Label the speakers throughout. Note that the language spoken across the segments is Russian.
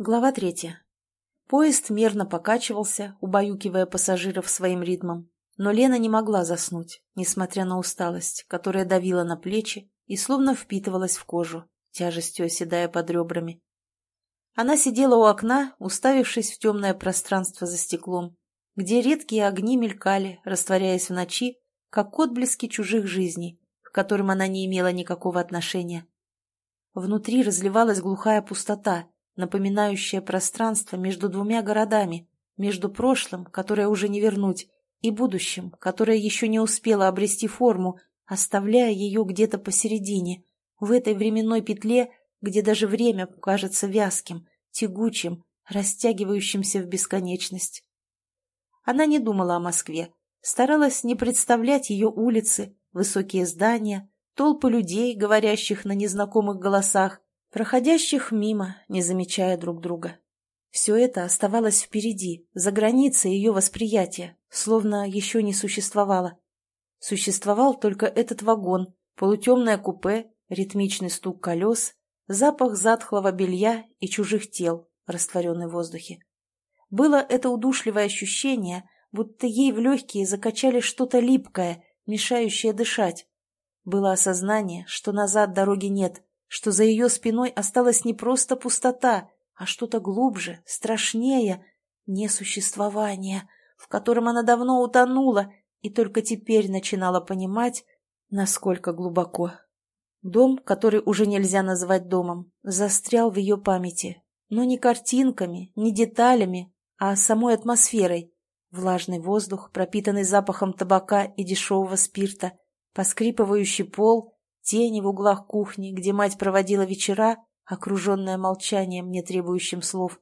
Speaker 1: Глава третья. Поезд мерно покачивался, убаюкивая пассажиров своим ритмом. Но Лена не могла заснуть, несмотря на усталость, которая давила на плечи и словно впитывалась в кожу, тяжестью оседая под ребрами. Она сидела у окна, уставившись в темное пространство за стеклом, где редкие огни мелькали, растворяясь в ночи, как отблески чужих жизней, к которым она не имела никакого отношения. Внутри разливалась глухая пустота, напоминающая пространство между двумя городами, между прошлым, которое уже не вернуть, и будущим, которое еще не успело обрести форму, оставляя ее где-то посередине, в этой временной петле, где даже время кажется вязким, тягучим, растягивающимся в бесконечность. Она не думала о Москве, старалась не представлять ее улицы, высокие здания, толпы людей, говорящих на незнакомых голосах, проходящих мимо, не замечая друг друга. Все это оставалось впереди, за границей ее восприятия, словно еще не существовало. Существовал только этот вагон, полутемное купе, ритмичный стук колес, запах затхлого белья и чужих тел, растворенный в воздухе. Было это удушливое ощущение, будто ей в легкие закачали что-то липкое, мешающее дышать. Было осознание, что назад дороги нет, что за ее спиной осталась не просто пустота, а что-то глубже, страшнее, несуществование, в котором она давно утонула и только теперь начинала понимать, насколько глубоко. Дом, который уже нельзя назвать домом, застрял в ее памяти, но не картинками, не деталями, а самой атмосферой. Влажный воздух, пропитанный запахом табака и дешевого спирта, поскрипывающий пол тени в углах кухни, где мать проводила вечера, окруженная молчанием, не требующим слов.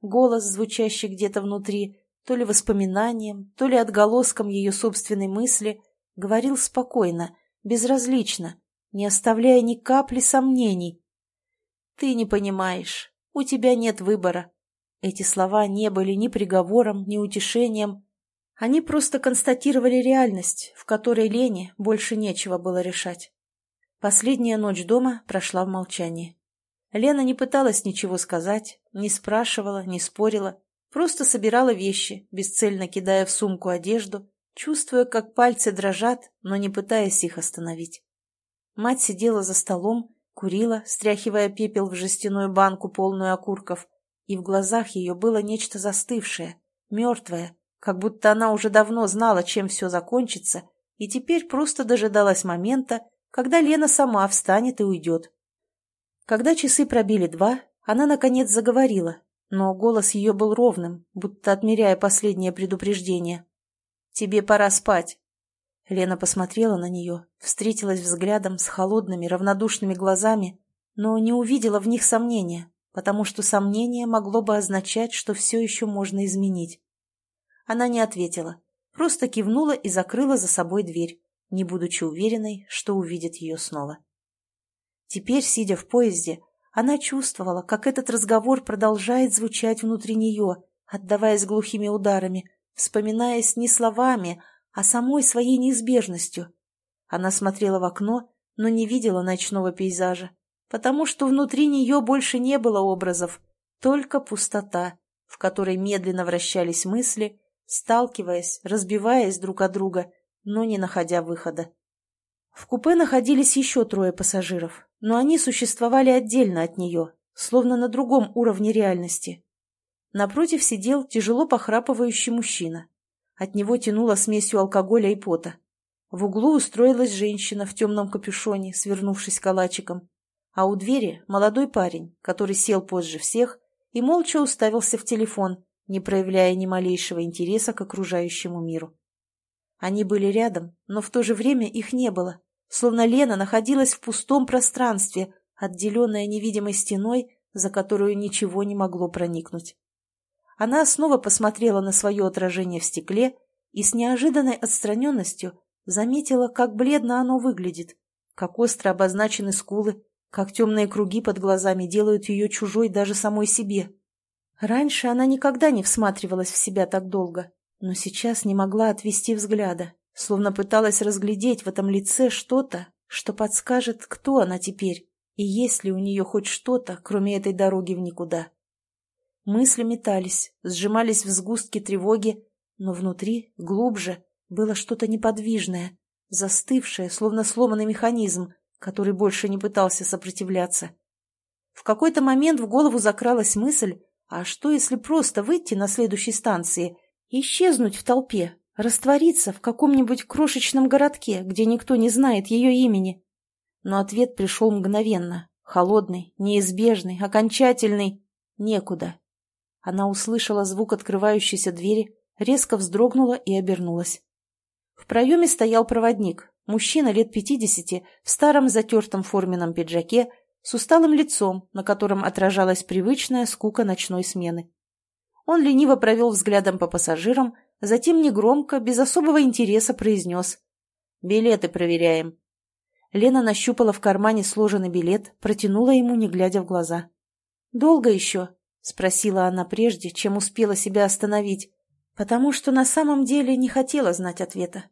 Speaker 1: Голос, звучащий где-то внутри, то ли воспоминанием, то ли отголоском ее собственной мысли, говорил спокойно, безразлично, не оставляя ни капли сомнений. «Ты не понимаешь, у тебя нет выбора». Эти слова не были ни приговором, ни утешением. Они просто констатировали реальность, в которой Лене больше нечего было решать. Последняя ночь дома прошла в молчании. Лена не пыталась ничего сказать, не спрашивала, не спорила, просто собирала вещи, бесцельно кидая в сумку одежду, чувствуя, как пальцы дрожат, но не пытаясь их остановить. Мать сидела за столом, курила, стряхивая пепел в жестяную банку, полную окурков, и в глазах ее было нечто застывшее, мертвое, как будто она уже давно знала, чем все закончится, и теперь просто дожидалась момента, когда Лена сама встанет и уйдет. Когда часы пробили два, она, наконец, заговорила, но голос ее был ровным, будто отмеряя последнее предупреждение. «Тебе пора спать». Лена посмотрела на нее, встретилась взглядом с холодными, равнодушными глазами, но не увидела в них сомнения, потому что сомнение могло бы означать, что все еще можно изменить. Она не ответила, просто кивнула и закрыла за собой дверь не будучи уверенной, что увидит ее снова. Теперь, сидя в поезде, она чувствовала, как этот разговор продолжает звучать внутри нее, отдаваясь глухими ударами, вспоминаясь не словами, а самой своей неизбежностью. Она смотрела в окно, но не видела ночного пейзажа, потому что внутри нее больше не было образов, только пустота, в которой медленно вращались мысли, сталкиваясь, разбиваясь друг от друга но не находя выхода. В купе находились еще трое пассажиров, но они существовали отдельно от нее, словно на другом уровне реальности. Напротив сидел тяжело похрапывающий мужчина. От него тянуло смесью алкоголя и пота. В углу устроилась женщина в темном капюшоне, свернувшись калачиком. А у двери молодой парень, который сел позже всех и молча уставился в телефон, не проявляя ни малейшего интереса к окружающему миру. Они были рядом, но в то же время их не было, словно Лена находилась в пустом пространстве, отделенная невидимой стеной, за которую ничего не могло проникнуть. Она снова посмотрела на свое отражение в стекле и с неожиданной отстраненностью заметила, как бледно оно выглядит, как остро обозначены скулы, как темные круги под глазами делают ее чужой даже самой себе. Раньше она никогда не всматривалась в себя так долго но сейчас не могла отвести взгляда, словно пыталась разглядеть в этом лице что-то, что подскажет, кто она теперь, и есть ли у нее хоть что-то, кроме этой дороги в никуда. Мысли метались, сжимались в сгустки тревоги, но внутри, глубже, было что-то неподвижное, застывшее, словно сломанный механизм, который больше не пытался сопротивляться. В какой-то момент в голову закралась мысль, а что если просто выйти на следующей станции, исчезнуть в толпе, раствориться в каком-нибудь крошечном городке, где никто не знает ее имени? Но ответ пришел мгновенно, холодный, неизбежный, окончательный. Некуда. Она услышала звук открывающейся двери, резко вздрогнула и обернулась. В проеме стоял проводник, мужчина лет пятидесяти, в старом затертом форменном пиджаке, с усталым лицом, на котором отражалась привычная скука ночной смены. Он лениво провел взглядом по пассажирам, затем негромко, без особого интереса произнес «Билеты проверяем». Лена нащупала в кармане сложенный билет, протянула ему, не глядя в глаза. «Долго еще?» — спросила она прежде, чем успела себя остановить, потому что на самом деле не хотела знать ответа.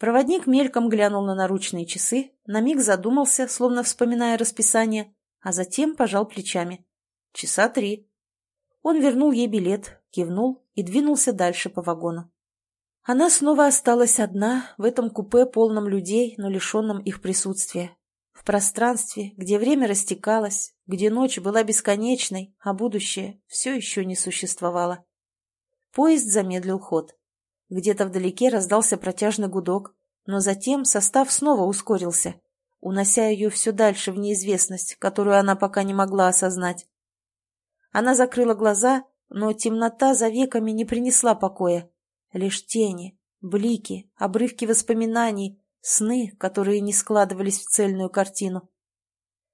Speaker 1: Проводник мельком глянул на наручные часы, на миг задумался, словно вспоминая расписание, а затем пожал плечами. «Часа три». Он вернул ей билет, кивнул и двинулся дальше по вагону. Она снова осталась одна в этом купе, полном людей, но лишенном их присутствия. В пространстве, где время растекалось, где ночь была бесконечной, а будущее все еще не существовало. Поезд замедлил ход. Где-то вдалеке раздался протяжный гудок, но затем состав снова ускорился, унося ее все дальше в неизвестность, которую она пока не могла осознать. Она закрыла глаза, но темнота за веками не принесла покоя. Лишь тени, блики, обрывки воспоминаний, сны, которые не складывались в цельную картину.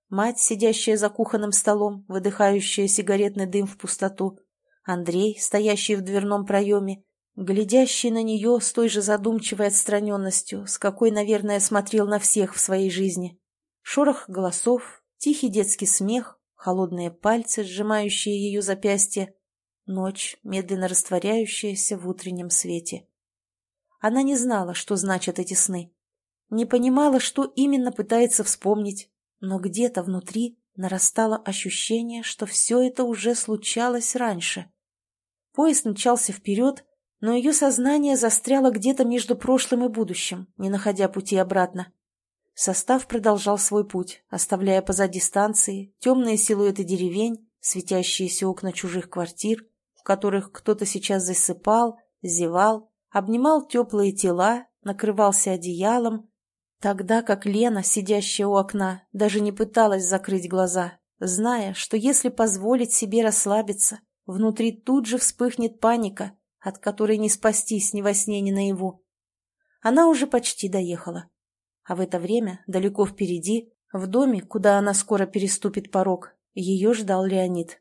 Speaker 1: Мать, сидящая за кухонным столом, выдыхающая сигаретный дым в пустоту. Андрей, стоящий в дверном проеме, глядящий на нее с той же задумчивой отстраненностью, с какой, наверное, смотрел на всех в своей жизни. Шорох голосов, тихий детский смех, холодные пальцы, сжимающие ее запястье, Ночь, медленно растворяющаяся в утреннем свете. Она не знала, что значат эти сны. Не понимала, что именно пытается вспомнить, но где-то внутри нарастало ощущение, что все это уже случалось раньше. Поезд мчался вперед, но ее сознание застряло где-то между прошлым и будущим, не находя пути обратно. Состав продолжал свой путь, оставляя позади станции темные силуэты деревень, светящиеся окна чужих квартир, которых кто-то сейчас засыпал, зевал, обнимал теплые тела, накрывался одеялом, тогда как Лена, сидящая у окна, даже не пыталась закрыть глаза, зная, что если позволить себе расслабиться, внутри тут же вспыхнет паника, от которой не спастись ни во сне, ни наяву. Она уже почти доехала. А в это время, далеко впереди, в доме, куда она скоро переступит порог, ее ждал Леонид.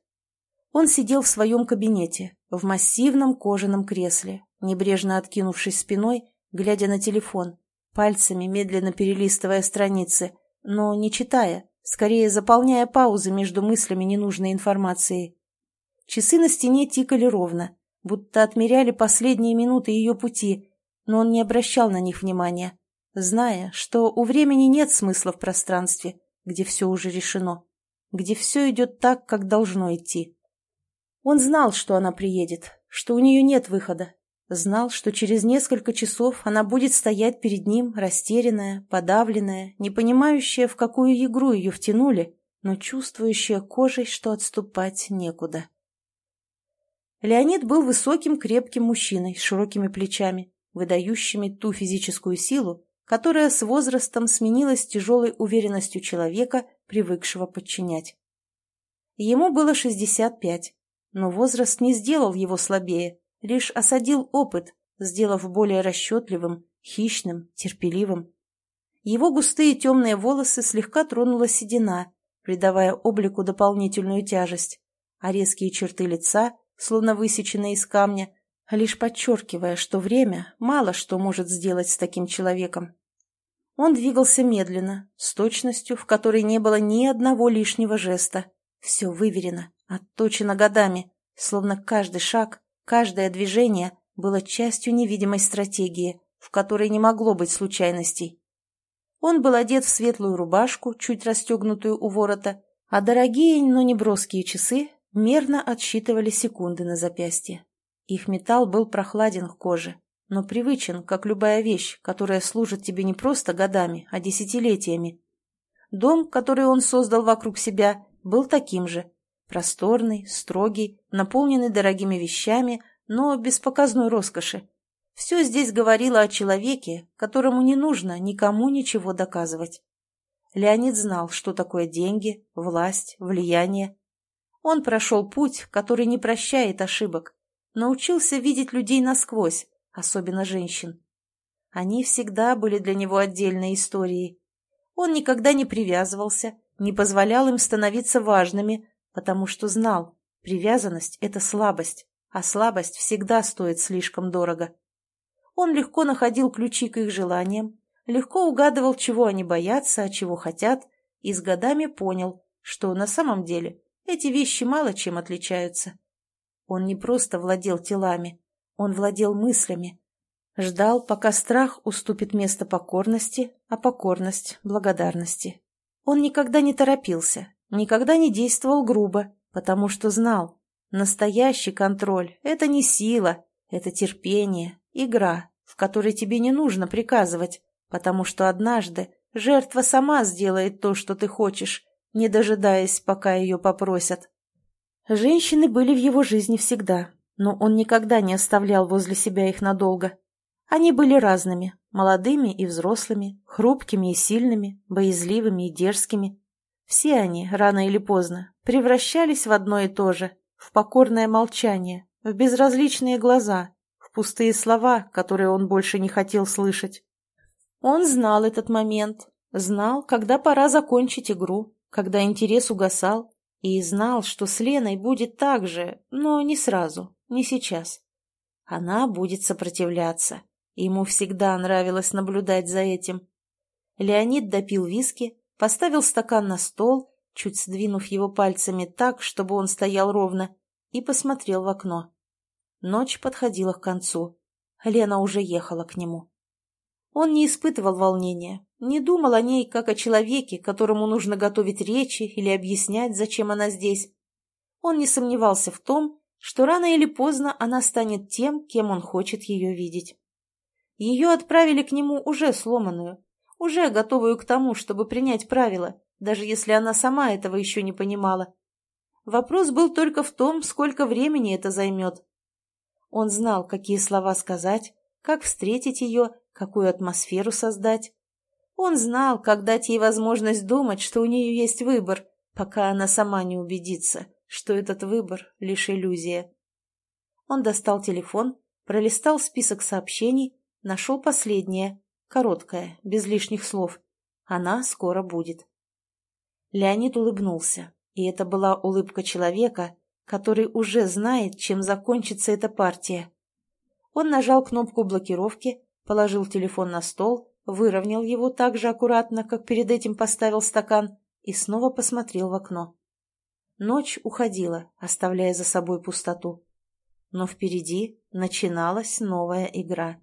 Speaker 1: Он сидел в своем кабинете, в массивном кожаном кресле, небрежно откинувшись спиной, глядя на телефон, пальцами медленно перелистывая страницы, но не читая, скорее заполняя паузы между мыслями ненужной информацией. Часы на стене тикали ровно, будто отмеряли последние минуты ее пути, но он не обращал на них внимания, зная, что у времени нет смысла в пространстве, где все уже решено, где все идет так, как должно идти. Он знал, что она приедет, что у нее нет выхода. Знал, что через несколько часов она будет стоять перед ним, растерянная, подавленная, не понимающая, в какую игру ее втянули, но чувствующая кожей, что отступать некуда. Леонид был высоким, крепким мужчиной с широкими плечами, выдающими ту физическую силу, которая с возрастом сменилась тяжелой уверенностью человека, привыкшего подчинять. Ему было 65, но возраст не сделал его слабее, лишь осадил опыт, сделав более расчетливым, хищным, терпеливым. Его густые темные волосы слегка тронула седина, придавая облику дополнительную тяжесть, а резкие черты лица, словно высеченные из камня, лишь подчеркивая, что время мало что может сделать с таким человеком. Он двигался медленно, с точностью, в которой не было ни одного лишнего жеста. Все выверено, отточено годами, словно каждый шаг, каждое движение было частью невидимой стратегии, в которой не могло быть случайностей. Он был одет в светлую рубашку, чуть расстегнутую у ворота, а дорогие, но не броские часы мерно отсчитывали секунды на запястье. Их металл был прохладен к коже, но привычен, как любая вещь, которая служит тебе не просто годами, а десятилетиями. Дом, который он создал вокруг себя, был таким же. Просторный, строгий, наполненный дорогими вещами, но без показной роскоши. Все здесь говорило о человеке, которому не нужно никому ничего доказывать. Леонид знал, что такое деньги, власть, влияние. Он прошел путь, который не прощает ошибок, научился видеть людей насквозь, особенно женщин. Они всегда были для него отдельной историей. Он никогда не привязывался, не позволял им становиться важными, потому что знал, привязанность – это слабость, а слабость всегда стоит слишком дорого. Он легко находил ключи к их желаниям, легко угадывал, чего они боятся, а чего хотят, и с годами понял, что на самом деле эти вещи мало чем отличаются. Он не просто владел телами, он владел мыслями. Ждал, пока страх уступит место покорности, а покорность — благодарности. Он никогда не торопился, никогда не действовал грубо, потому что знал, настоящий контроль — это не сила, это терпение, игра, в которой тебе не нужно приказывать, потому что однажды жертва сама сделает то, что ты хочешь, не дожидаясь, пока ее попросят. Женщины были в его жизни всегда, но он никогда не оставлял возле себя их надолго. Они были разными, молодыми и взрослыми, хрупкими и сильными, боязливыми и дерзкими. Все они, рано или поздно, превращались в одно и то же, в покорное молчание, в безразличные глаза, пустые слова, которые он больше не хотел слышать. Он знал этот момент, знал, когда пора закончить игру, когда интерес угасал, и знал, что с Леной будет так же, но не сразу, не сейчас. Она будет сопротивляться. Ему всегда нравилось наблюдать за этим. Леонид допил виски, поставил стакан на стол, чуть сдвинув его пальцами так, чтобы он стоял ровно, и посмотрел в окно. Ночь подходила к концу. Лена уже ехала к нему. Он не испытывал волнения, не думал о ней как о человеке, которому нужно готовить речи или объяснять, зачем она здесь. Он не сомневался в том, что рано или поздно она станет тем, кем он хочет ее видеть. Ее отправили к нему уже сломанную, уже готовую к тому, чтобы принять правила, даже если она сама этого еще не понимала. Вопрос был только в том, сколько времени это займет. Он знал, какие слова сказать, как встретить ее, какую атмосферу создать. Он знал, как дать ей возможность думать, что у нее есть выбор, пока она сама не убедится, что этот выбор — лишь иллюзия. Он достал телефон, пролистал список сообщений, нашел последнее, короткое, без лишних слов. Она скоро будет. Леонид улыбнулся, и это была улыбка человека, который уже знает, чем закончится эта партия. Он нажал кнопку блокировки, положил телефон на стол, выровнял его так же аккуратно, как перед этим поставил стакан, и снова посмотрел в окно. Ночь уходила, оставляя за собой пустоту. Но впереди начиналась новая игра.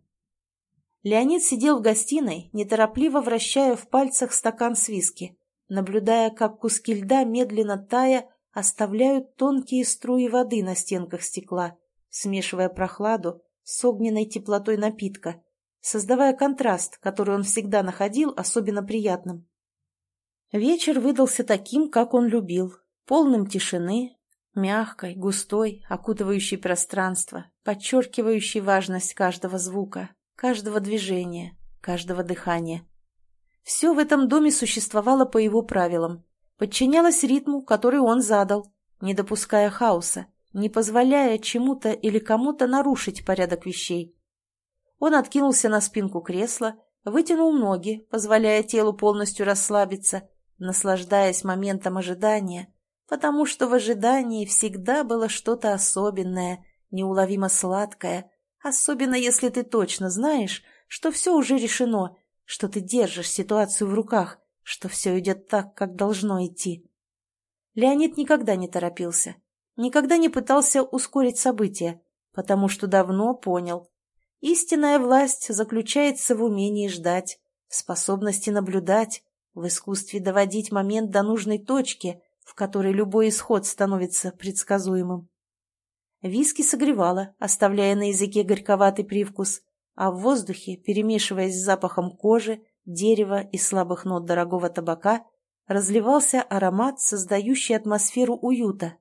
Speaker 1: Леонид сидел в гостиной, неторопливо вращая в пальцах стакан с виски, наблюдая, как куски льда, медленно тая, оставляют тонкие струи воды на стенках стекла, смешивая прохладу с огненной теплотой напитка, создавая контраст, который он всегда находил особенно приятным. Вечер выдался таким, как он любил, полным тишины, мягкой, густой, окутывающей пространство, подчеркивающей важность каждого звука, каждого движения, каждого дыхания. Все в этом доме существовало по его правилам, подчинялась ритму, который он задал, не допуская хаоса, не позволяя чему-то или кому-то нарушить порядок вещей. Он откинулся на спинку кресла, вытянул ноги, позволяя телу полностью расслабиться, наслаждаясь моментом ожидания, потому что в ожидании всегда было что-то особенное, неуловимо сладкое, особенно если ты точно знаешь, что все уже решено, что ты держишь ситуацию в руках, что все идет так, как должно идти. Леонид никогда не торопился, никогда не пытался ускорить события, потому что давно понял. Истинная власть заключается в умении ждать, в способности наблюдать, в искусстве доводить момент до нужной точки, в которой любой исход становится предсказуемым. Виски согревала, оставляя на языке горьковатый привкус, а в воздухе, перемешиваясь с запахом кожи, дерева и слабых нот дорогого табака, разливался аромат, создающий атмосферу уюта.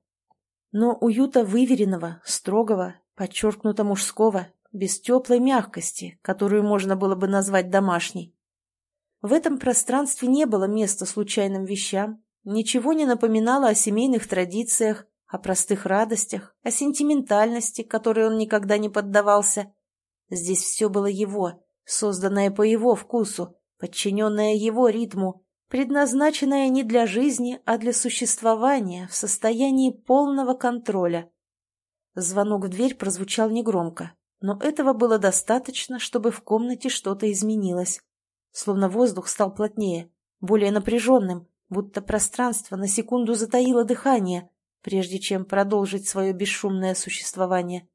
Speaker 1: Но уюта выверенного, строгого, подчеркнуто мужского, без теплой мягкости, которую можно было бы назвать домашней. В этом пространстве не было места случайным вещам, ничего не напоминало о семейных традициях, о простых радостях, о сентиментальности, которой он никогда не поддавался. Здесь все было его, созданное по его вкусу, подчиненное его ритму, предназначенное не для жизни, а для существования в состоянии полного контроля. Звонок в дверь прозвучал негромко, но этого было достаточно, чтобы в комнате что-то изменилось словно воздух стал плотнее, более напряженным, будто пространство на секунду затаило дыхание, прежде чем продолжить свое бесшумное существование.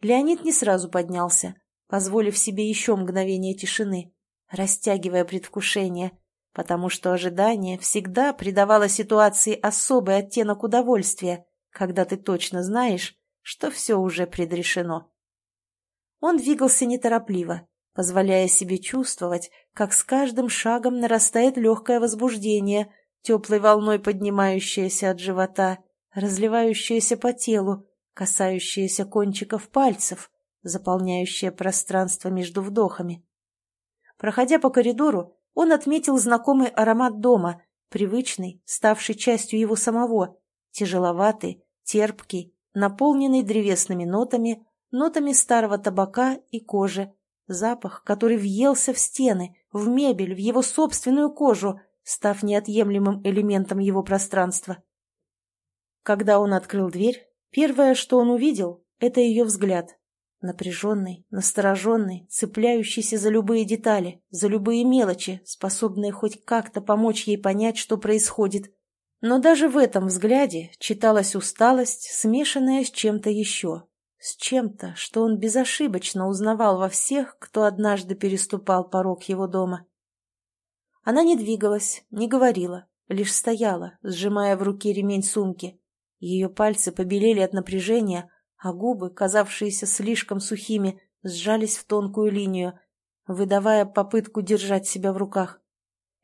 Speaker 1: Леонид не сразу поднялся, позволив себе еще мгновение тишины, растягивая предвкушение, потому что ожидание всегда придавало ситуации особый оттенок удовольствия, когда ты точно знаешь, что все уже предрешено. Он двигался неторопливо, позволяя себе чувствовать, как с каждым шагом нарастает легкое возбуждение, теплой волной поднимающееся от живота, разливающееся по телу, касающееся кончиков пальцев, заполняющее пространство между вдохами. Проходя по коридору, он отметил знакомый аромат дома, привычный, ставший частью его самого, тяжеловатый, терпкий, наполненный древесными нотами, нотами старого табака и кожи, Запах, который въелся в стены, в мебель, в его собственную кожу, став неотъемлемым элементом его пространства. Когда он открыл дверь, первое, что он увидел, это ее взгляд. Напряженный, настороженный, цепляющийся за любые детали, за любые мелочи, способные хоть как-то помочь ей понять, что происходит. Но даже в этом взгляде читалась усталость, смешанная с чем-то еще, с чем-то, что он безошибочно узнавал во всех, кто однажды переступал порог его дома. Она не двигалась, не говорила, лишь стояла, сжимая в руке ремень сумки. Ее пальцы побелели от напряжения, а губы, казавшиеся слишком сухими, сжались в тонкую линию, выдавая попытку держать себя в руках.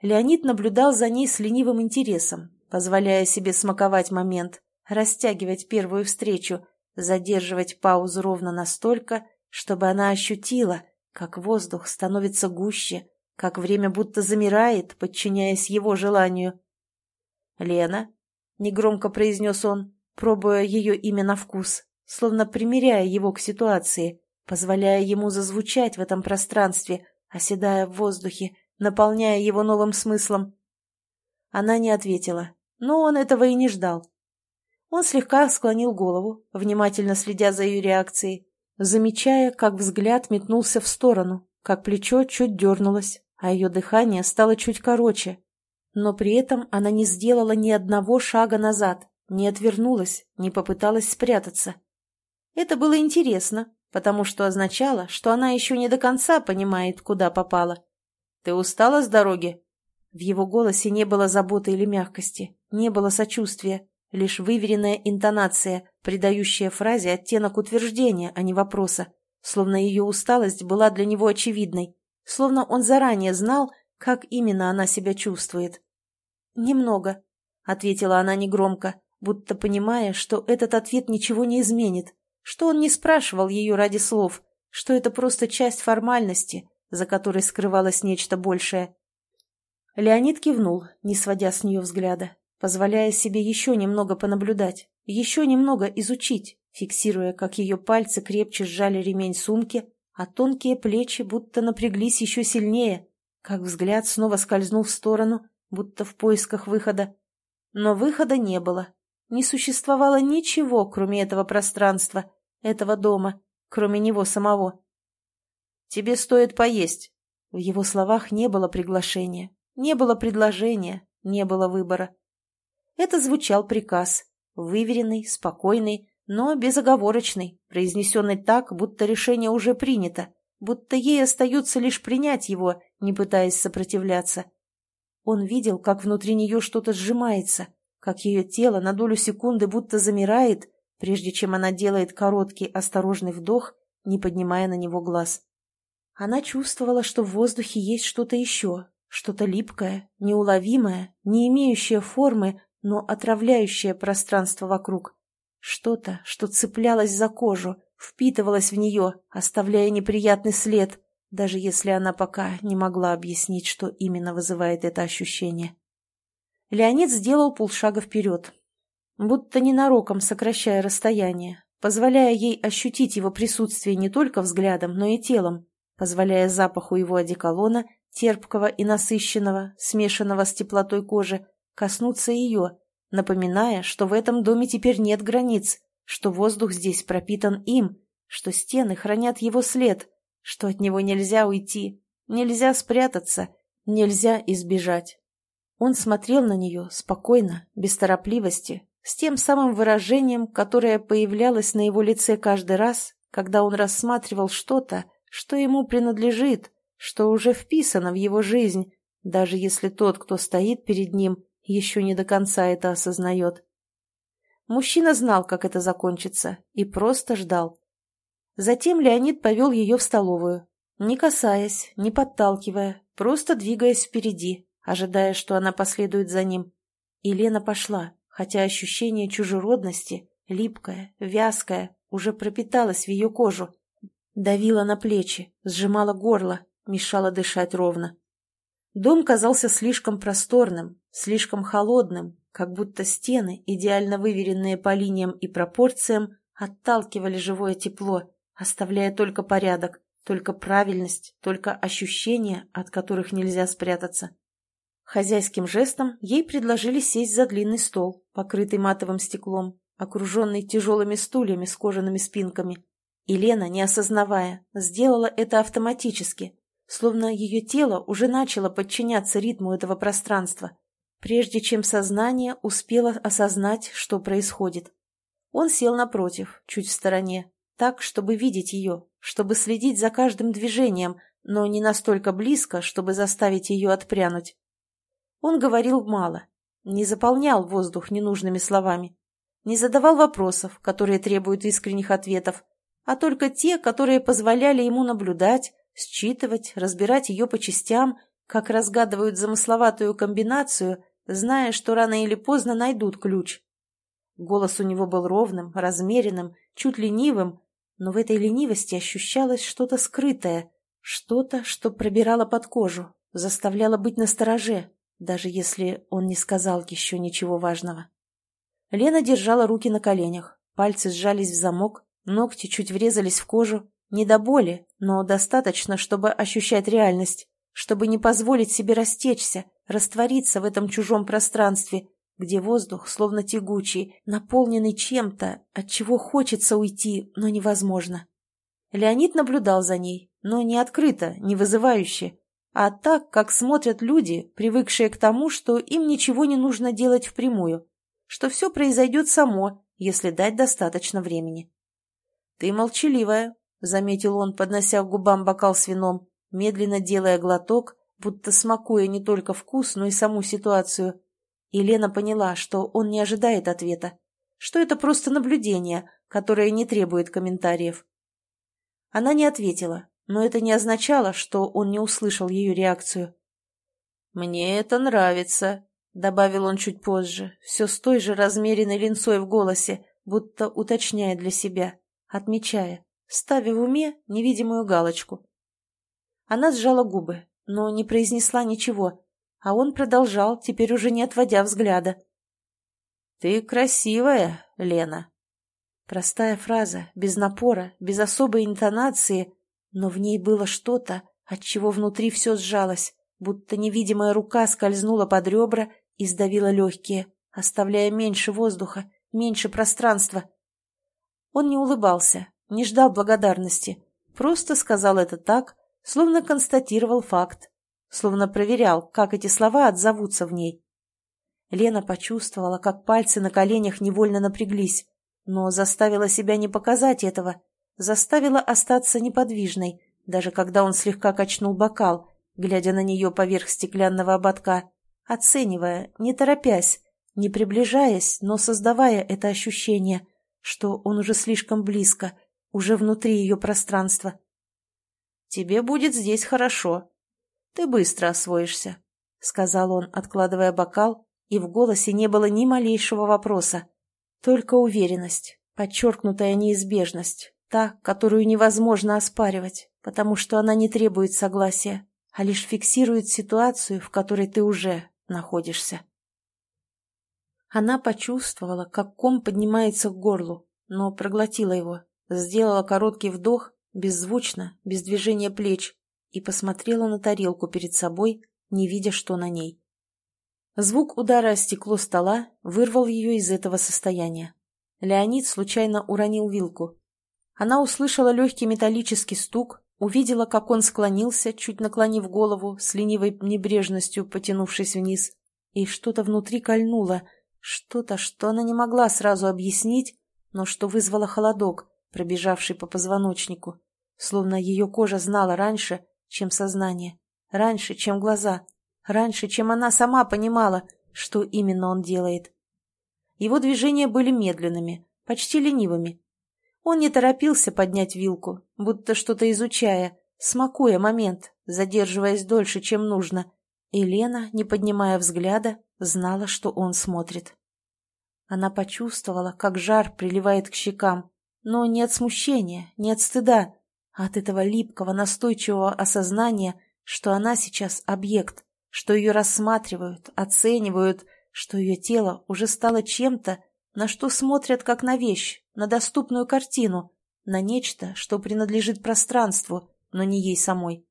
Speaker 1: Леонид наблюдал за ней с ленивым интересом, позволяя себе смаковать момент, растягивать первую встречу, задерживать паузу ровно настолько, чтобы она ощутила, как воздух становится гуще, как время будто замирает, подчиняясь его желанию. «Лена», — негромко произнес он, пробуя ее имя на вкус, словно примеряя его к ситуации, позволяя ему зазвучать в этом пространстве, оседая в воздухе, наполняя его новым смыслом. Она не ответила, но он этого и не ждал. Он слегка склонил голову, внимательно следя за ее реакцией, замечая, как взгляд метнулся в сторону, как плечо чуть дернулось, а ее дыхание стало чуть короче. Но при этом она не сделала ни одного шага назад, не отвернулась, не попыталась спрятаться. Это было интересно, потому что означало, что она еще не до конца понимает, куда попала. «Ты устала с дороги?» В его голосе не было заботы или мягкости, не было сочувствия, Лишь выверенная интонация, придающая фразе оттенок утверждения, а не вопроса, словно ее усталость была для него очевидной, словно он заранее знал, как именно она себя чувствует. «Немного», — ответила она негромко, будто понимая, что этот ответ ничего не изменит, что он не спрашивал ее ради слов, что это просто часть формальности, за которой скрывалось нечто большее. Леонид кивнул, не сводя с нее взгляда позволяя себе еще немного понаблюдать, еще немного изучить, фиксируя, как ее пальцы крепче сжали ремень сумки, а тонкие плечи будто напряглись еще сильнее, как взгляд снова скользнул в сторону, будто в поисках выхода. Но выхода не было. Не существовало ничего, кроме этого пространства, этого дома, кроме него самого. «Тебе стоит поесть». В его словах не было приглашения, не было предложения, не было выбора. Это звучал приказ, выверенный, спокойный, но безоговорочный, произнесенный так, будто решение уже принято, будто ей остается лишь принять его, не пытаясь сопротивляться. Он видел, как внутри нее что-то сжимается, как ее тело на долю секунды будто замирает, прежде чем она делает короткий осторожный вдох, не поднимая на него глаз. Она чувствовала, что в воздухе есть что-то еще, что-то липкое, неуловимое, не имеющее формы, но отравляющее пространство вокруг. Что-то, что цеплялось за кожу, впитывалось в нее, оставляя неприятный след, даже если она пока не могла объяснить, что именно вызывает это ощущение. Леонид сделал полшага вперед, будто ненароком сокращая расстояние, позволяя ей ощутить его присутствие не только взглядом, но и телом, позволяя запаху его одеколона, терпкого и насыщенного, смешанного с теплотой кожи, коснуться ее, напоминая, что в этом доме теперь нет границ, что воздух здесь пропитан им, что стены хранят его след, что от него нельзя уйти, нельзя спрятаться, нельзя избежать. Он смотрел на нее спокойно, без торопливости, с тем самым выражением, которое появлялось на его лице каждый раз, когда он рассматривал что-то, что ему принадлежит, что уже вписано в его жизнь, даже если тот, кто стоит перед ним, еще не до конца это осознает. Мужчина знал, как это закончится, и просто ждал. Затем Леонид повел ее в столовую, не касаясь, не подталкивая, просто двигаясь впереди, ожидая, что она последует за ним. И Лена пошла, хотя ощущение чужеродности, липкое, вязкое, уже пропиталось в ее кожу, давило на плечи, сжимало горло, мешало дышать ровно. Дом казался слишком просторным, слишком холодным, как будто стены, идеально выверенные по линиям и пропорциям, отталкивали живое тепло, оставляя только порядок, только правильность, только ощущения, от которых нельзя спрятаться. Хозяйским жестом ей предложили сесть за длинный стол, покрытый матовым стеклом, окруженный тяжелыми стульями с кожаными спинками. И Лена, не осознавая, сделала это автоматически, словно ее тело уже начало подчиняться ритму этого пространства, прежде чем сознание успело осознать, что происходит. Он сел напротив, чуть в стороне, так, чтобы видеть ее, чтобы следить за каждым движением, но не настолько близко, чтобы заставить ее отпрянуть. Он говорил мало, не заполнял воздух ненужными словами, не задавал вопросов, которые требуют искренних ответов, а только те, которые позволяли ему наблюдать, считывать, разбирать ее по частям, как разгадывают замысловатую комбинацию, зная, что рано или поздно найдут ключ. Голос у него был ровным, размеренным, чуть ленивым, но в этой ленивости ощущалось что-то скрытое, что-то, что пробирало под кожу, заставляло быть настороже, даже если он не сказал еще ничего важного. Лена держала руки на коленях, пальцы сжались в замок, ногти чуть врезались в кожу, не до боли, но достаточно, чтобы ощущать реальность, чтобы не позволить себе растечься, раствориться в этом чужом пространстве, где воздух, словно тягучий, наполненный чем-то, от чего хочется уйти, но невозможно. Леонид наблюдал за ней, но не открыто, не вызывающе, а так, как смотрят люди, привыкшие к тому, что им ничего не нужно делать впрямую, что все произойдет само, если дать достаточно времени. «Ты молчаливая», — заметил он, поднося к губам бокал с вином, медленно делая глоток, будто смакуя не только вкус, но и саму ситуацию. И Лена поняла, что он не ожидает ответа, что это просто наблюдение, которое не требует комментариев. Она не ответила, но это не означало, что он не услышал ее реакцию. «Мне это нравится», — добавил он чуть позже, все с той же размеренной линцой в голосе, будто уточняя для себя, отмечая, ставя в уме невидимую галочку. Она сжала губы, но не произнесла ничего, а он продолжал, теперь уже не отводя взгляда. «Ты красивая, Лена». Простая фраза, без напора, без особой интонации, но в ней было что-то, от чего внутри все сжалось, будто невидимая рука скользнула под ребра и сдавила легкие, оставляя меньше воздуха, меньше пространства. Он не улыбался, не ждал благодарности, просто сказал это так, словно констатировал факт, словно проверял, как эти слова отзовутся в ней. Лена почувствовала, как пальцы на коленях невольно напряглись, но заставила себя не показать этого, заставила остаться неподвижной, даже когда он слегка качнул бокал, глядя на нее поверх стеклянного ободка, оценивая, не торопясь, не приближаясь, но создавая это ощущение, что он уже слишком близко, уже внутри ее пространства. «Тебе будет здесь хорошо. Ты быстро освоишься», — сказал он, откладывая бокал, и в голосе не было ни малейшего вопроса, только уверенность, подчеркнутая неизбежность, та, которую невозможно оспаривать, потому что она не требует согласия, а лишь фиксирует ситуацию, в которой ты уже находишься. Она почувствовала, как ком поднимается к горлу, но проглотила его, сделала короткий вдох, беззвучно, без движения плеч, и посмотрела на тарелку перед собой, не видя, что на ней. Звук удара о стекло стола вырвал ее из этого состояния. Леонид случайно уронил вилку. Она услышала легкий металлический стук, увидела, как он склонился, чуть наклонив голову, с ленивой небрежностью потянувшись вниз, и что-то внутри кольнуло — что-то, что она не могла сразу объяснить, но что вызвало холодок, пробежавший по позвоночнику, словно ее кожа знала раньше, чем сознание, раньше, чем глаза, раньше, чем она сама понимала, что именно он делает. Его движения были медленными, почти ленивыми. Он не торопился поднять вилку, будто что-то изучая, смакуя момент, задерживаясь дольше, чем нужно, и Лена, не поднимая взгляда, знала, что он смотрит. Она почувствовала, как жар приливает к щекам, но не от смущения, не от стыда, а от этого липкого, настойчивого осознания, что она сейчас объект, что ее рассматривают, оценивают, что ее тело уже стало чем-то, на что смотрят как на вещь, на доступную картину, на нечто, что принадлежит пространству, но не ей самой.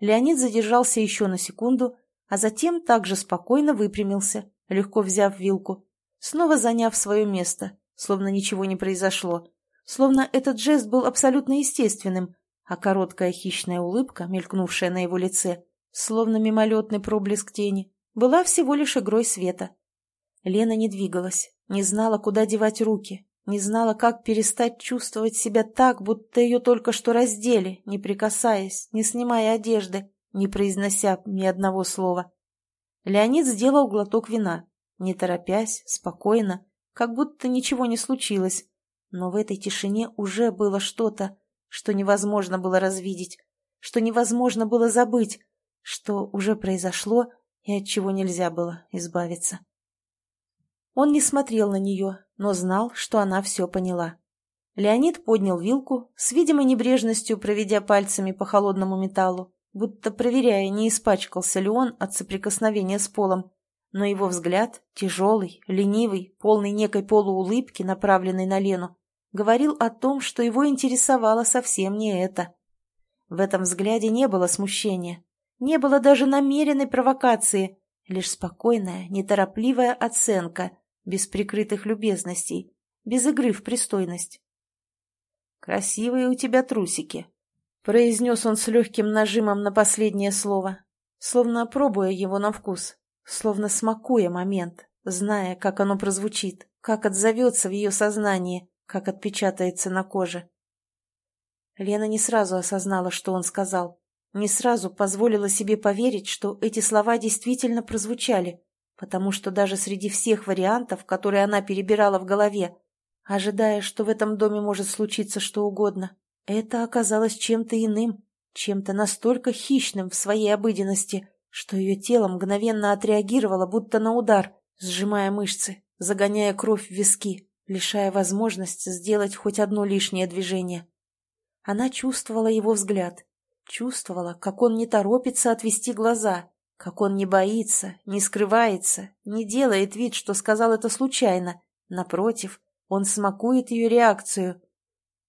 Speaker 1: Леонид задержался еще на секунду, а затем также спокойно выпрямился, легко взяв вилку, снова заняв свое место, словно ничего не произошло, словно этот жест был абсолютно естественным, а короткая хищная улыбка, мелькнувшая на его лице, словно мимолетный проблеск тени, была всего лишь игрой света. Лена не двигалась, не знала, куда девать руки, не знала, как перестать чувствовать себя так, будто ее только что раздели, не прикасаясь, не снимая одежды, не произнося ни одного слова. Леонид сделал глоток вина, не торопясь, спокойно, как будто ничего не случилось, но в этой тишине уже было что-то, что невозможно было развидеть, что невозможно было забыть, что уже произошло и от чего нельзя было избавиться. Он не смотрел на нее, но знал, что она все поняла. Леонид поднял вилку, с видимой небрежностью проведя пальцами по холодному металлу, будто проверяя, не испачкался ли он от соприкосновения с полом. Но его взгляд, тяжелый, ленивый, полный некой полуулыбки, направленной на Лену, говорил о том, что его интересовало совсем не это. В этом взгляде не было смущения, не было даже намеренной провокации, лишь спокойная, неторопливая оценка – без прикрытых любезностей, без игры в пристойность. «Красивые у тебя трусики», — произнес он с легким нажимом на последнее слово, словно пробуя его на вкус, словно смакуя момент, зная, как оно прозвучит, как отзовется в ее сознании, как отпечатается на коже. Лена не сразу осознала, что он сказал, не сразу позволила себе поверить, что эти слова действительно прозвучали, потому что даже среди всех вариантов, которые она перебирала в голове, ожидая, что в этом доме может случиться что угодно, это оказалось чем-то иным, чем-то настолько хищным в своей обыденности, что ее тело мгновенно отреагировало, будто на удар, сжимая мышцы, загоняя кровь в виски, лишая возможности сделать хоть одно лишнее движение. Она чувствовала его взгляд, чувствовала, как он не торопится отвести глаза, как он не боится, не скрывается, не делает вид, что сказал это случайно. Напротив, он смакует ее реакцию.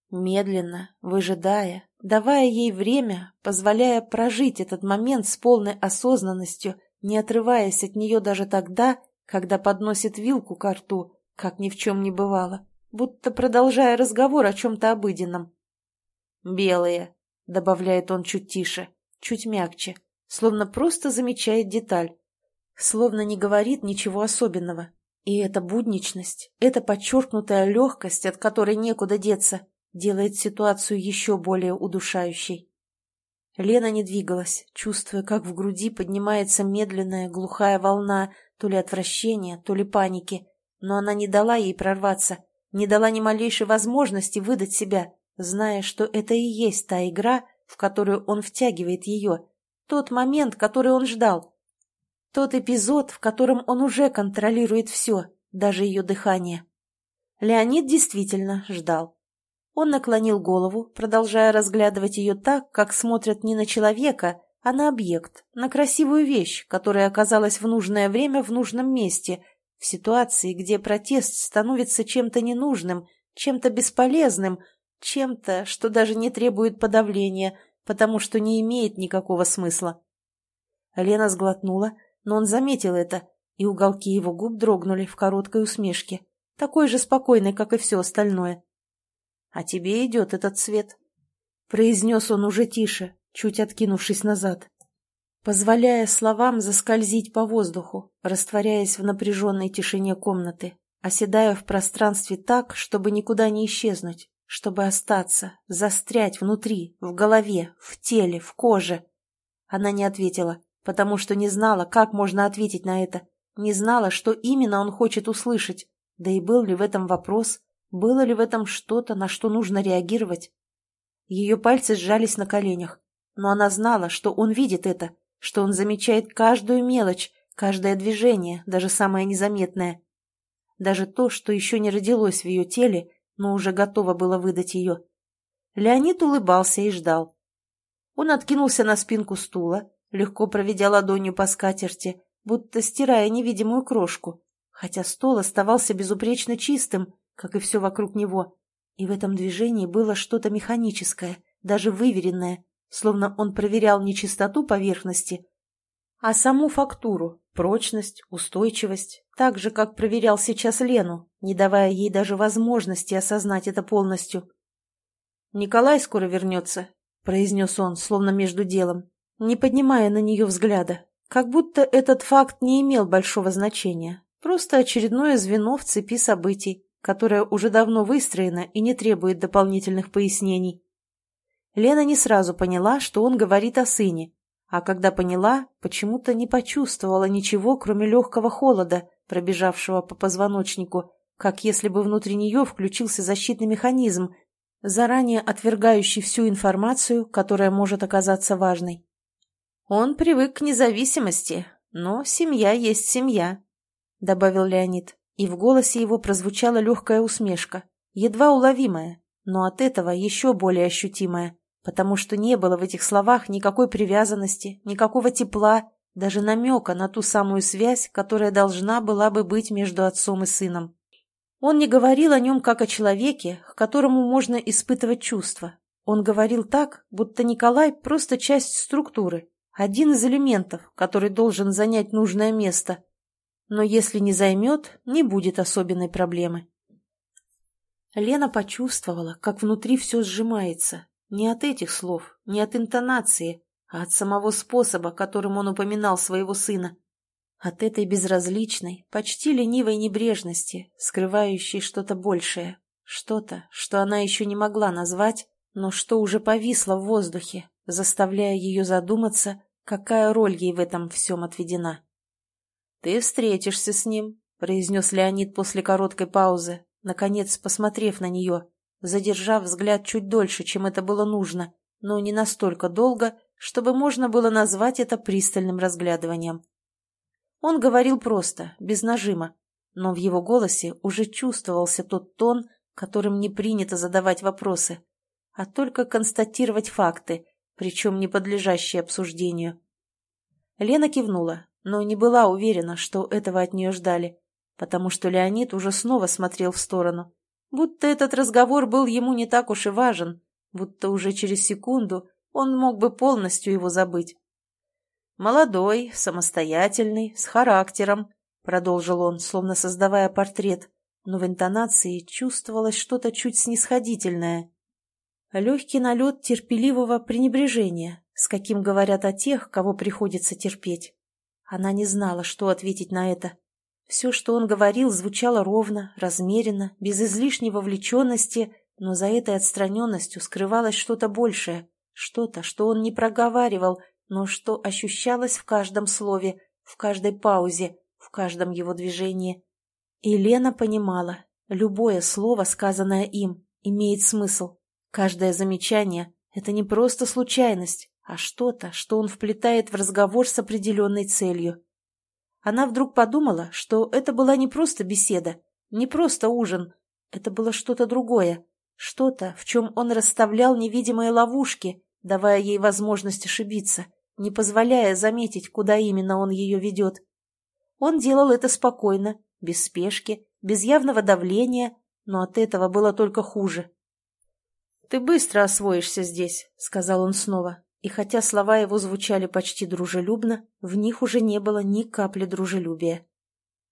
Speaker 1: Медленно, выжидая, давая ей время, позволяя прожить этот момент с полной осознанностью, не отрываясь от нее даже тогда, когда подносит вилку к рту, как ни в чем не бывало, будто продолжая разговор о чем-то обыденном. «Белые», — добавляет он чуть тише, чуть мягче, — словно просто замечает деталь, словно не говорит ничего особенного. И эта будничность, эта подчеркнутая легкость, от которой некуда деться, делает ситуацию еще более удушающей. Лена не двигалась, чувствуя, как в груди поднимается медленная глухая волна то ли отвращения, то ли паники. Но она не дала ей прорваться, не дала ни малейшей возможности выдать себя, зная, что это и есть та игра, в которую он втягивает ее, тот момент, который он ждал. Тот эпизод, в котором он уже контролирует все, даже ее дыхание. Леонид действительно ждал. Он наклонил голову, продолжая разглядывать ее так, как смотрят не на человека, а на объект, на красивую вещь, которая оказалась в нужное время в нужном месте, в ситуации, где протест становится чем-то ненужным, чем-то бесполезным, чем-то, что даже не требует подавления, потому что не имеет никакого смысла. Лена сглотнула, но он заметил это, и уголки его губ дрогнули в короткой усмешке, такой же спокойной, как и все остальное. «А тебе идет этот цвет», — произнес он уже тише, чуть откинувшись назад, позволяя словам заскользить по воздуху, растворяясь в напряженной тишине комнаты, оседая в пространстве так, чтобы никуда не исчезнуть, чтобы остаться, застрять внутри, в голове, в теле, в коже. Она не ответила, потому что не знала, как можно ответить на это, не знала, что именно он хочет услышать, да и был ли в этом вопрос, было ли в этом что-то, на что нужно реагировать? Ее пальцы сжались на коленях, но она знала, что он видит это, что он замечает каждую мелочь, каждое движение, даже самое незаметное. Даже то, что еще не родилось в ее теле, но уже готово было выдать ее. Леонид улыбался и ждал. Он откинулся на спинку стула, легко проведя ладонью по скатерти, будто стирая невидимую крошку, хотя стол оставался безупречно чистым, как и все вокруг него, и в этом движении было что-то механическое, даже выверенное, словно он проверял не чистоту поверхности, а саму фактуру, прочность, устойчивость, так же, как проверял сейчас Лену, не давая ей даже возможности осознать это полностью. «Николай скоро вернется», — произнес он, словно между делом, не поднимая на нее взгляда, как будто этот факт не имел большого значения, просто очередное звено в цепи событий, которая уже давно выстроена и не требует дополнительных пояснений. Лена не сразу поняла, что он говорит о сыне, а когда поняла, почему-то не почувствовала ничего, кроме легкого холода, пробежавшего по позвоночнику, как если бы внутри нее включился защитный механизм, заранее отвергающий всю информацию, которая может оказаться важной. «Он привык к независимости, но семья есть семья», — добавил Леонид и в голосе его прозвучала легкая усмешка, едва уловимая, но от этого еще более ощутимая, потому что не было в этих словах никакой привязанности, никакого тепла, даже намека на ту самую связь, которая должна была бы быть между отцом и сыном. Он не говорил о нем как о человеке, к которому можно испытывать чувства. Он говорил так, будто Николай просто часть структуры, один из элементов, который должен занять нужное место, но если не займет, не будет особенной проблемы. Лена почувствовала, как внутри все сжимается. Не от этих слов, не от интонации, а от самого способа, которым он упоминал своего сына. От этой безразличной, почти ленивой небрежности, скрывающей что-то большее. Что-то, что она еще не могла назвать, но что уже повисло в воздухе, заставляя ее задуматься, какая роль ей в этом всем отведена. «Ты встретишься с ним», — произнес Леонид после короткой паузы, наконец посмотрев на нее, задержав взгляд чуть дольше, чем это было нужно, но не настолько долго, чтобы можно было назвать это пристальным разглядыванием. Он говорил просто, без нажима, но в его голосе уже чувствовался тот тон, которым не принято задавать вопросы, а только констатировать факты, причем не подлежащие обсуждению. Лена кивнула, но не была уверена, что этого от нее ждали, потому что Леонид уже снова смотрел в сторону, будто этот разговор был ему не так уж и важен, будто уже через секунду он мог бы полностью его забыть. «Молодой, самостоятельный, с характером», — продолжил он, словно создавая портрет, но в интонации чувствовалось что-то чуть снисходительное. Легкий налет терпеливого пренебрежения, с каким говорят о тех, кого приходится терпеть. Она не знала, что ответить на это. Все, что он говорил, звучало ровно, размеренно, без излишней вовлеченности, но за этой отстраненностью скрывалось что-то большее, Что-то, что он не проговаривал, но что ощущалось в каждом слове, в каждой паузе, в каждом его движении. И Лена понимала, любое слово, сказанное им, имеет смысл. Каждое замечание — это не просто случайность, а что-то, что он вплетает в разговор с определенной целью. Она вдруг подумала, что это была не просто беседа, не просто ужин, это было что-то другое, что-то, в чем он расставлял невидимые ловушки, давая ей возможность ошибиться, не позволяя заметить, куда именно он ее ведет. Он делал это спокойно, без спешки, без явного давления, но от этого было только хуже. «Ты быстро освоишься здесь», — сказал он снова, и хотя слова его звучали почти дружелюбно, в них уже не было ни капли дружелюбия.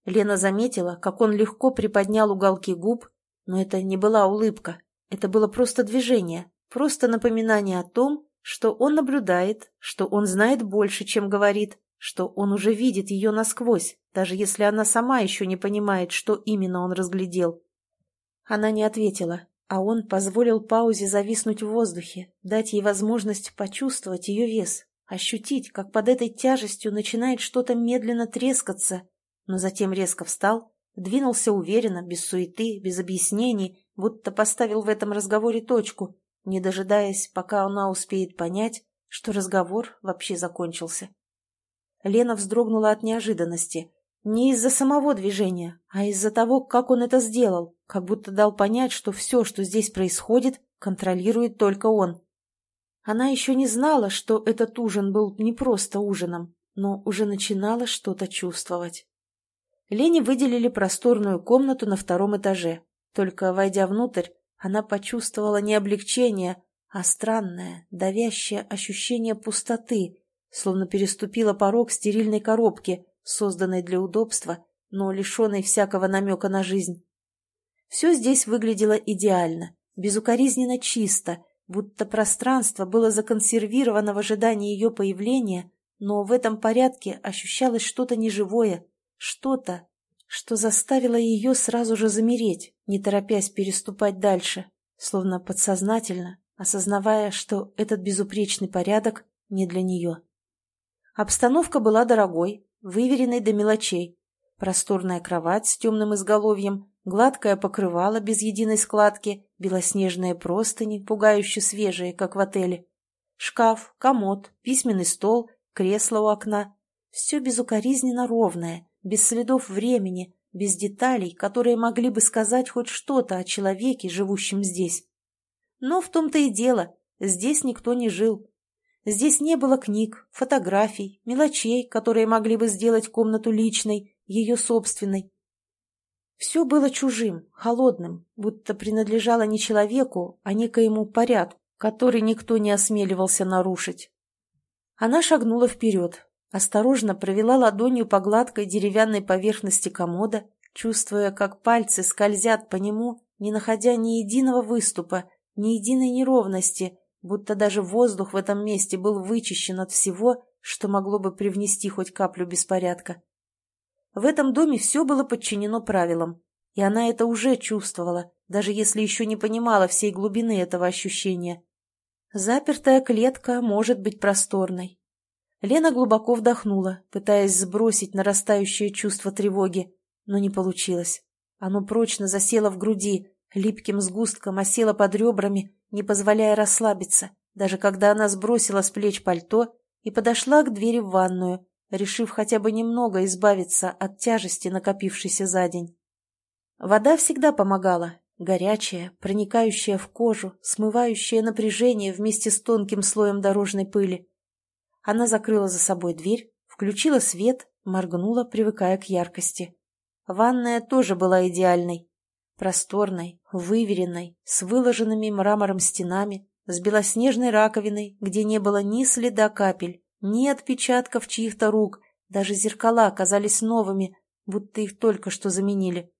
Speaker 1: Лена заметила, как он легко приподнял уголки губ, но это не была улыбка, это было просто движение, просто напоминание о том, что он наблюдает, что он знает больше, чем говорит, что он уже видит ее насквозь, даже если она сама еще не понимает, что именно он разглядел. Она не ответила, а он позволил паузе зависнуть в воздухе, дать ей возможность почувствовать ее вес, ощутить, как под этой тяжестью начинает что-то медленно трескаться, но затем резко встал, двинулся уверенно, без суеты, без объяснений, будто поставил в этом разговоре точку, не дожидаясь, пока она успеет понять, что разговор вообще закончился. Лена вздрогнула от неожиданности, не из-за самого движения, а из-за того, как он это сделал, как будто дал понять, что все, что здесь происходит, контролирует только он. Она еще не знала, что этот ужин был не просто ужином, но уже начинала что-то чувствовать. Лене выделили просторную комнату на втором этаже. Только, войдя внутрь, она почувствовала не облегчение, а странное, давящее ощущение пустоты, словно переступила порог стерильной коробки, созданной для удобства, но лишенной всякого намека на жизнь. Все здесь выглядело идеально, безукоризненно чисто, будто пространство было законсервировано в ожидании ее появления, но в этом порядке ощущалось что-то неживое, что-то, что заставило ее сразу же замереть, не торопясь переступать дальше, словно подсознательно, осознавая, что этот безупречный порядок не для нее. Обстановка была дорогой, выверенной до мелочей. Просторная кровать с темным изголовьем, гладкое покрывало без единой складки, белоснежные простыни, пугающе свежие, как в отеле. Шкаф, комод, письменный стол, кресло у окна. Все безукоризненно ровное, без следов времени, без деталей, которые могли бы сказать хоть что-то о человеке, живущем здесь. Но в том-то и дело, здесь никто не жил, Здесь не было книг, фотографий, мелочей, которые могли бы сделать комнату личной, ее собственной. Все было чужим, холодным, будто принадлежало не человеку, а некоему порядку, который никто не осмеливался нарушить. Она шагнула вперед, осторожно провела ладонью по гладкой деревянной поверхности комода, чувствуя, как пальцы скользят по нему, не находя ни единого выступа, ни единой неровности, будто даже воздух в этом месте был вычищен от всего, что могло бы привнести хоть каплю беспорядка. В этом доме все было подчинено правилам, и она это уже чувствовала, даже если еще не понимала всей глубины этого ощущения. Запертая клетка может быть просторной. Лена глубоко вдохнула, пытаясь сбросить нарастающее чувство тревоги, но не получилось. Оно прочно засело в груди, липким сгустком осело под ребрами не позволяя расслабиться, даже когда она сбросила с плеч пальто и подошла к двери в ванную, решив хотя бы немного избавиться от тяжести, накопившейся за день. Вода всегда помогала, горячая, проникающая в кожу, смывающая напряжение вместе с тонким слоем дорожной пыли. Она закрыла за собой дверь, включила свет, моргнула, привыкая к яркости. Ванная тоже была идеальной. Просторной, выверенной, с выложенными мрамором стенами, с белоснежной раковиной, где не было ни следа капель, ни отпечатков чьих-то рук, даже зеркала казались новыми, будто их только что заменили.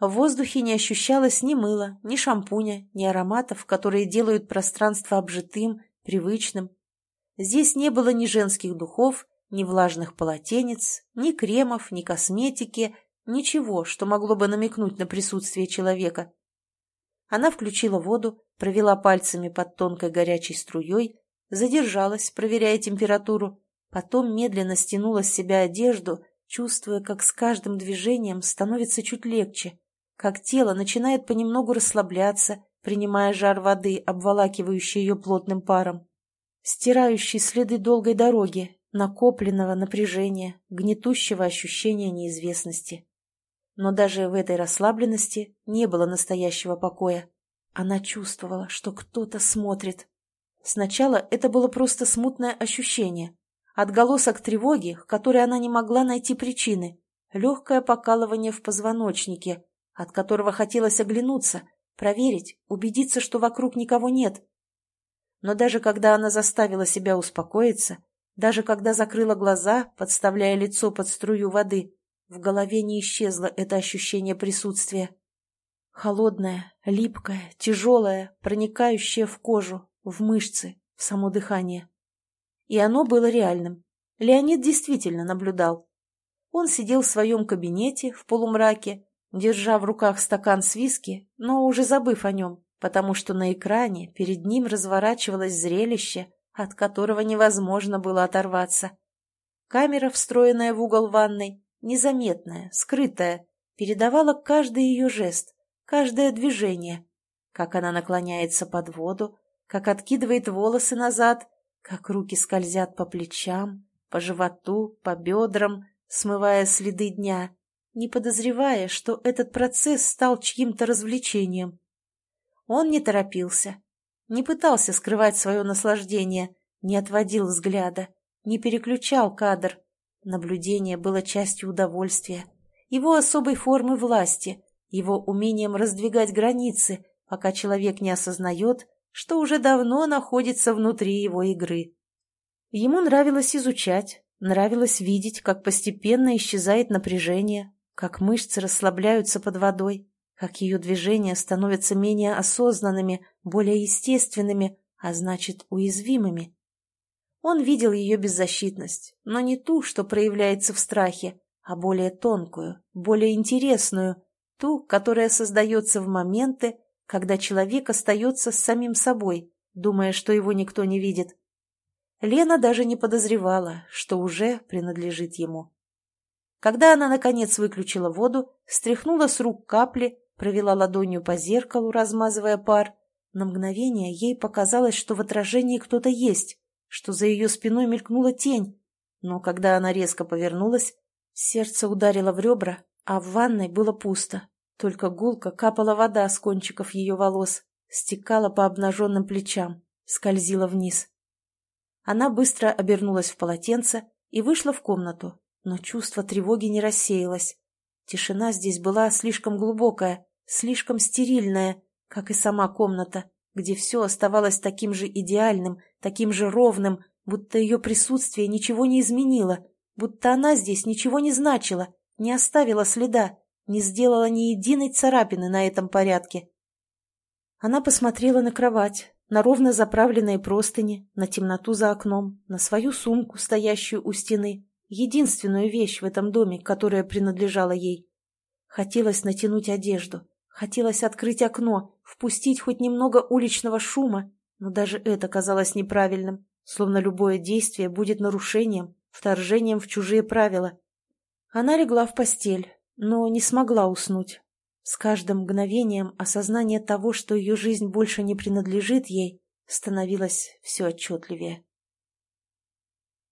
Speaker 1: В воздухе не ощущалось ни мыла, ни шампуня, ни ароматов, которые делают пространство обжитым, привычным. Здесь не было ни женских духов, ни влажных полотенец, ни кремов, ни косметики, Ничего, что могло бы намекнуть на присутствие человека. Она включила воду, провела пальцами под тонкой горячей струей, задержалась, проверяя температуру, потом медленно стянула с себя одежду, чувствуя, как с каждым движением становится чуть легче, как тело начинает понемногу расслабляться, принимая жар воды, обволакивающий ее плотным паром, стирающий следы долгой дороги, накопленного напряжения, гнетущего ощущения неизвестности. Но даже в этой расслабленности не было настоящего покоя. Она чувствовала, что кто-то смотрит. Сначала это было просто смутное ощущение, отголосок тревоги, которой она не могла найти причины, легкое покалывание в позвоночнике, от которого хотелось оглянуться, проверить, убедиться, что вокруг никого нет. Но даже когда она заставила себя успокоиться, даже когда закрыла глаза, подставляя лицо под струю воды, в голове не исчезло это ощущение присутствия. Холодное, липкое, тяжелое, проникающее в кожу, в мышцы, в само дыхание. И оно было реальным. Леонид действительно наблюдал. Он сидел в своем кабинете в полумраке, держа в руках стакан с виски, но уже забыв о нем, потому что на экране перед ним разворачивалось зрелище, от которого невозможно было оторваться. Камера, встроенная в угол ванной, незаметная, скрытая, передавала каждый ее жест, каждое движение, как она наклоняется под воду, как откидывает волосы назад, как руки скользят по плечам, по животу, по бедрам, смывая следы дня, не подозревая, что этот процесс стал чьим-то развлечением. Он не торопился, не пытался скрывать свое наслаждение, не отводил взгляда, не переключал кадр. Наблюдение было частью удовольствия, его особой формы власти, его умением раздвигать границы, пока человек не осознает, что уже давно находится внутри его игры. Ему нравилось изучать, нравилось видеть, как постепенно исчезает напряжение, как мышцы расслабляются под водой, как ее движения становятся менее осознанными, более естественными, а значит, уязвимыми. Он видел ее беззащитность, но не ту, что проявляется в страхе, а более тонкую, более интересную, ту, которая создается в моменты, когда человек остается с самим собой, думая, что его никто не видит. Лена даже не подозревала, что уже принадлежит ему. Когда она, наконец, выключила воду, стряхнула с рук капли, провела ладонью по зеркалу, размазывая пар, на мгновение ей показалось, что в отражении кто-то есть, что за ее спиной мелькнула тень, но когда она резко повернулась, сердце ударило в ребра, а в ванной было пусто. Только гулко капала вода с кончиков ее волос, стекала по обнаженным плечам, скользила вниз. Она быстро обернулась в полотенце и вышла в комнату, но чувство тревоги не рассеялось. Тишина здесь была слишком глубокая, слишком стерильная, как и сама комната, где все оставалось таким же идеальным, таким же ровным, будто ее присутствие ничего не изменило, будто она здесь ничего не значила, не оставила следа, не сделала ни единой царапины на этом порядке. Она посмотрела на кровать, на ровно заправленные простыни, на темноту за окном, на свою сумку, стоящую у стены, единственную вещь в этом доме, которая принадлежала ей. Хотелось натянуть одежду, хотелось открыть окно, впустить хоть немного уличного шума, но даже это казалось неправильным, словно любое действие будет нарушением, вторжением в чужие правила. Она легла в постель, но не смогла уснуть. С каждым мгновением осознание того, что ее жизнь больше не принадлежит ей, становилось все отчетливее.